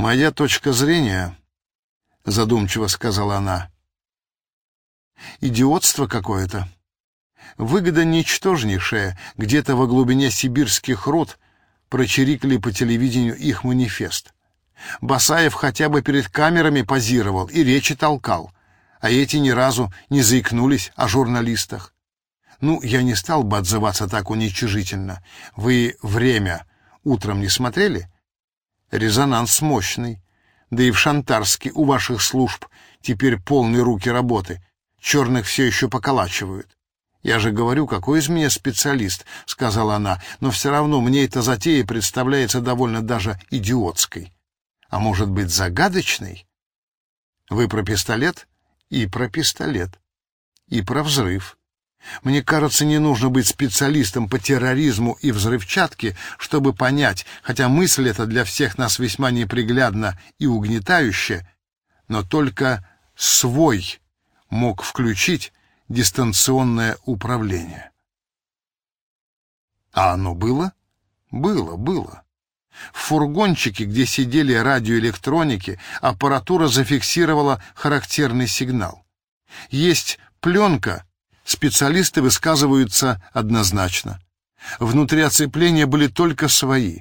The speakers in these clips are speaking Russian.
«Моя точка зрения», — задумчиво сказала она, — «идиотство какое-то. Выгода ничтожнейшая, где-то во глубине сибирских руд прочирикали по телевидению их манифест. Басаев хотя бы перед камерами позировал и речи толкал, а эти ни разу не заикнулись о журналистах. Ну, я не стал бы отзываться так уничижительно. Вы «Время» утром не смотрели? Резонанс мощный. Да и в Шантарске у ваших служб теперь полные руки работы. Черных все еще поколачивают. «Я же говорю, какой из меня специалист», — сказала она, «но все равно мне эта затея представляется довольно даже идиотской. А может быть, загадочной? Вы про пистолет? И про пистолет. И про взрыв. Мне кажется, не нужно быть специалистом по терроризму и взрывчатке, чтобы понять, хотя мысль эта для всех нас весьма неприглядна и угнетающая, но только свой мог включить дистанционное управление. А оно было? Было, было. В фургончике, где сидели радиоэлектроники, аппаратура зафиксировала характерный сигнал. Есть пленка, специалисты высказываются однозначно. Внутри оцепления были только свои.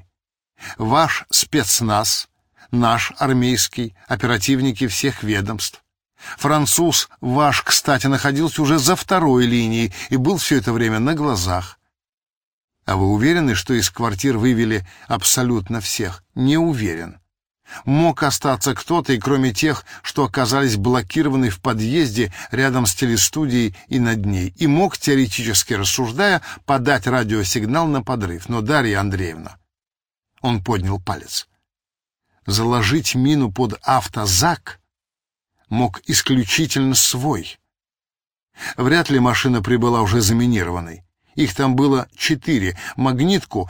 Ваш спецназ, наш армейский, оперативники всех ведомств. Француз ваш, кстати, находился уже за второй линией и был все это время на глазах. А вы уверены, что из квартир вывели абсолютно всех? Не уверен. Мог остаться кто-то, и кроме тех, что оказались блокированы в подъезде рядом с телестудией и над ней, и мог, теоретически рассуждая, подать радиосигнал на подрыв. Но Дарья Андреевна... Он поднял палец. Заложить мину под автозак мог исключительно свой. Вряд ли машина прибыла уже заминированной. Их там было четыре. Магнитку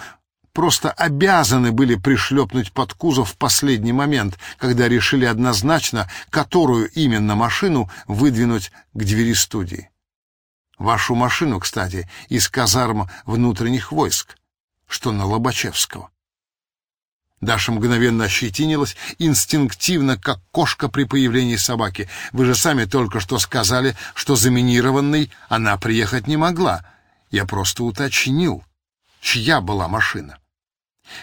просто обязаны были пришлепнуть под кузов в последний момент, когда решили однозначно, которую именно машину выдвинуть к двери студии. Вашу машину, кстати, из казарм внутренних войск, что на Лобачевского. Даша мгновенно ощетинилась, инстинктивно, как кошка при появлении собаки. Вы же сами только что сказали, что заминированной она приехать не могла. Я просто уточнил, чья была машина.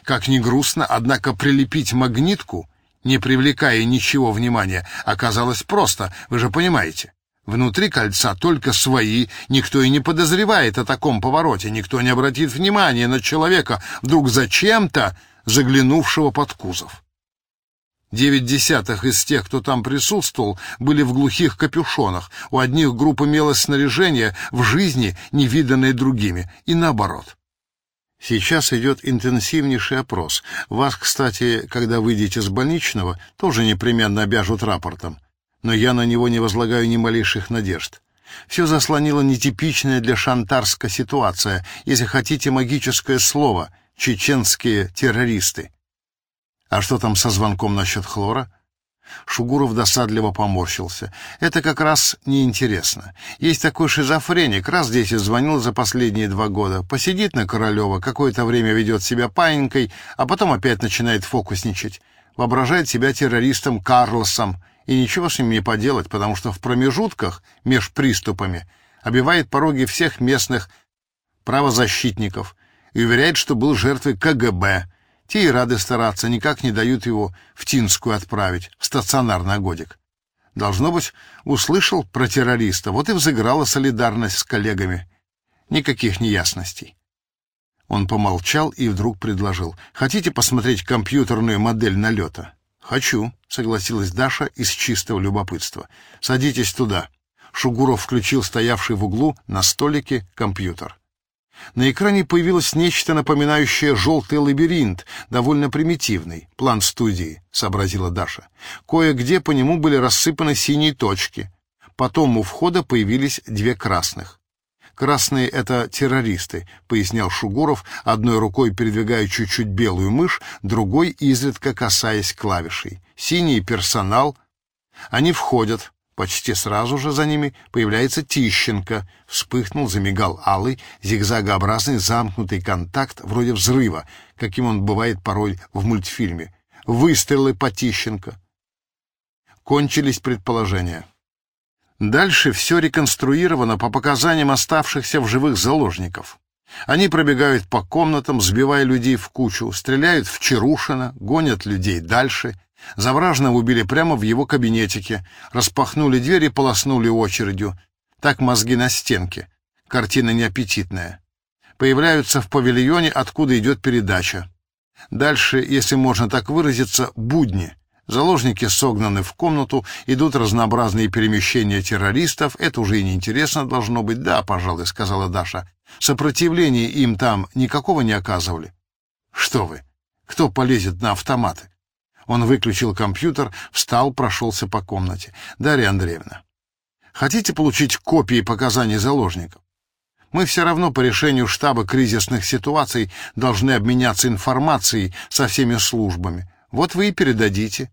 Как ни грустно, однако прилепить магнитку, не привлекая ничего внимания, оказалось просто, вы же понимаете. Внутри кольца только свои, никто и не подозревает о таком повороте, никто не обратит внимания на человека, вдруг зачем-то заглянувшего под кузов. Девять десятых из тех, кто там присутствовал, были в глухих капюшонах. У одних групп имелось снаряжение в жизни, не виданное другими, и наоборот. Сейчас идет интенсивнейший опрос. Вас, кстати, когда выйдете с больничного, тоже непременно обяжут рапортом. Но я на него не возлагаю ни малейших надежд. Все заслонила нетипичная для Шантарска ситуация, если хотите магическое слово — чеченские террористы. А что там со звонком насчет хлора? Шугуров досадливо поморщился. Это как раз неинтересно. Есть такой шизофреник, раз десять звонил за последние два года. Посидит на Королева, какое-то время ведет себя паинькой, а потом опять начинает фокусничать. Воображает себя террористом Карлосом. И ничего с ним не поделать, потому что в промежутках, меж приступами, обивает пороги всех местных правозащитников — и уверяет, что был жертвой КГБ. Те и рады стараться, никак не дают его в Тинскую отправить, в стационар на годик. Должно быть, услышал про террориста, вот и взыграла солидарность с коллегами. Никаких неясностей. Он помолчал и вдруг предложил. «Хотите посмотреть компьютерную модель налета?» «Хочу», — согласилась Даша из чистого любопытства. «Садитесь туда». Шугуров включил стоявший в углу на столике компьютер. На экране появилось нечто напоминающее желтый лабиринт, довольно примитивный, план студии, сообразила Даша. Кое-где по нему были рассыпаны синие точки. Потом у входа появились две красных. «Красные — это террористы», — пояснял Шугуров, одной рукой передвигая чуть-чуть белую мышь, другой изредка касаясь клавишей. «Синий — персонал. Они входят, Почти сразу же за ними появляется Тищенко. Вспыхнул, замигал алый, зигзагообразный замкнутый контакт, вроде взрыва, каким он бывает порой в мультфильме. выстрелы по Тищенко. Кончились предположения. Дальше все реконструировано по показаниям оставшихся в живых заложников. Они пробегают по комнатам, сбивая людей в кучу, стреляют в Чарушина, гонят людей дальше. Завражного убили прямо в его кабинетике, распахнули дверь и полоснули очередью. Так мозги на стенке. Картина неаппетитная. Появляются в павильоне, откуда идет передача. Дальше, если можно так выразиться, будни. Заложники согнаны в комнату, идут разнообразные перемещения террористов. Это уже и неинтересно должно быть. Да, пожалуй, сказала Даша. Сопротивления им там никакого не оказывали. Что вы? Кто полезет на автоматы? Он выключил компьютер, встал, прошелся по комнате. Дарья Андреевна, хотите получить копии показаний заложников? Мы все равно по решению штаба кризисных ситуаций должны обменяться информацией со всеми службами. Вот вы и передадите.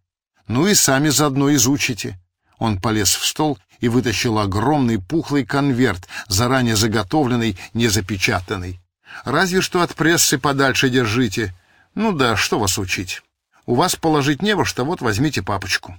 Ну и сами заодно изучите. Он полез в стол и вытащил огромный пухлый конверт, заранее заготовленный, не запечатанный. Разве что от прессы подальше держите. Ну да, что вас учить? У вас положить не во что, вот возьмите папочку.